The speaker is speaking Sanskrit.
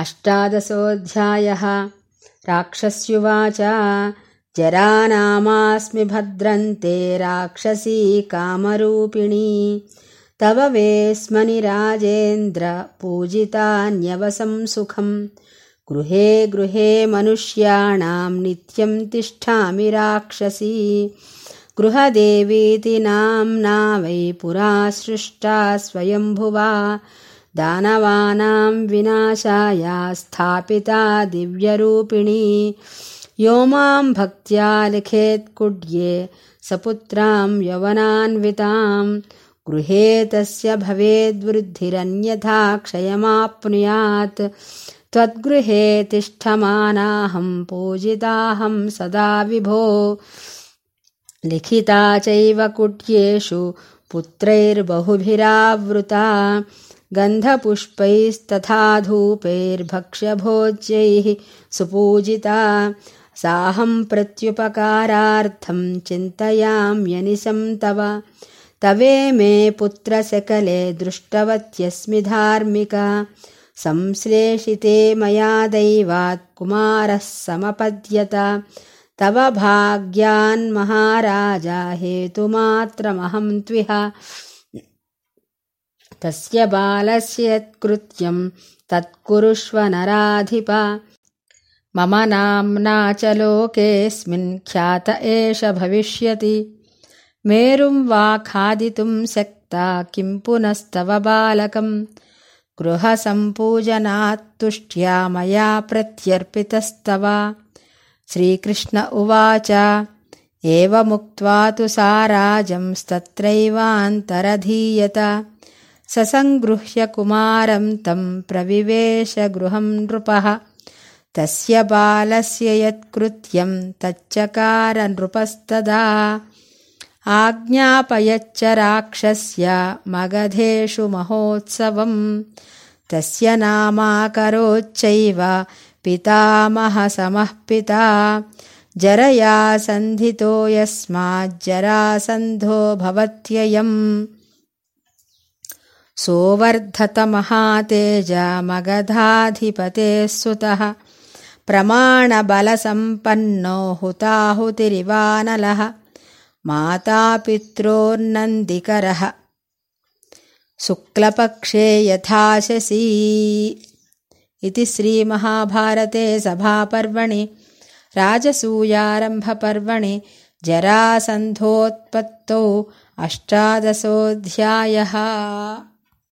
अष्टादशोऽध्यायः। राक्षस्युवाच जरानामास्मि भद्रन्ते राक्षसी कामरूपिणी। तव वेस्मनि राजेन्द्र पूजितान्यवसं सुखम्। गृहे गृहे मनुष्याणां नित्यं तिष्ठामि राक्षसी। गृहदेवीति नाम्ना वै पुरा सृष्टा स्वयम्भुवा दानवानां विनाशाय स्थापिता दिव्यरूपिणी। यो मां भक्त्या लिखेत्कुड्ये सपुत्रां यवनान्वितां। गृहे तस्य भवेद्वृद्धिरन्यथा क्षयमाप्नुयात्। त्वद्गृहे तिष्ठमानाहं पूजिताहं सदा विभो। लिखिता चैव कुड्येषु पुत्रैर्बहुभिरावृता गन्धपुष्पैस्तथा धूपैर्भक्ष्यभोज्यैः सुपूजिता। साहं प्रत्युपकारार्थं चिन्तयाम्यनिशं तव। तवे मे पुत्रसकले दृष्टवत्यस्मि धार्मिका संश्लेषिते मया दैवात् कुमारः समपद्यत। तव भाग्यान्महाराजा हेतुमात्रमहं त्विह तस्य बालस्य यत्कृत्यं तत्कुरुष्व नराधिप। मम नाम्ना च लोकेऽस्मिन् ख्यात एष भविष्यति। मेरुं वा खादितुं शक्ता किं पुनस्तव बालकम्? गृहसम्पूजनात्तुष्ट्या मया प्रत्यर्पितस्तव। श्रीकृष्ण उवाच एवमुक्त्वा तु सा राजंस्तत्रैवान्तरधीयत ससङ्गृह्य कुमारं तं प्रविवेशगृहं नृपः। तस्य बालस्य यत्कृत्यं तच्चकार नृपस्तदा आज्ञापयच्च राक्षस्य मगधेषु महोत्सवम्। तस्य नामाकरोच्चैव पितामहसमः पिता। जरया सन्धितो यस्माज्जरासन्धो भवत्ययम् सोऽवर्धतमहातेजमगधाधिपतेः सुतः प्रमाणबलसम्पन्नो हुताहुतिरिवानलः मातापित्रोर्नन्दिकरः। शुक्लपक्षे यथाशसी। इति श्रीमहाभारते सभापर्वणि राजसूयारम्भपर्वणि जरासन्धोत्पत्तौ अष्टादशोऽध्यायः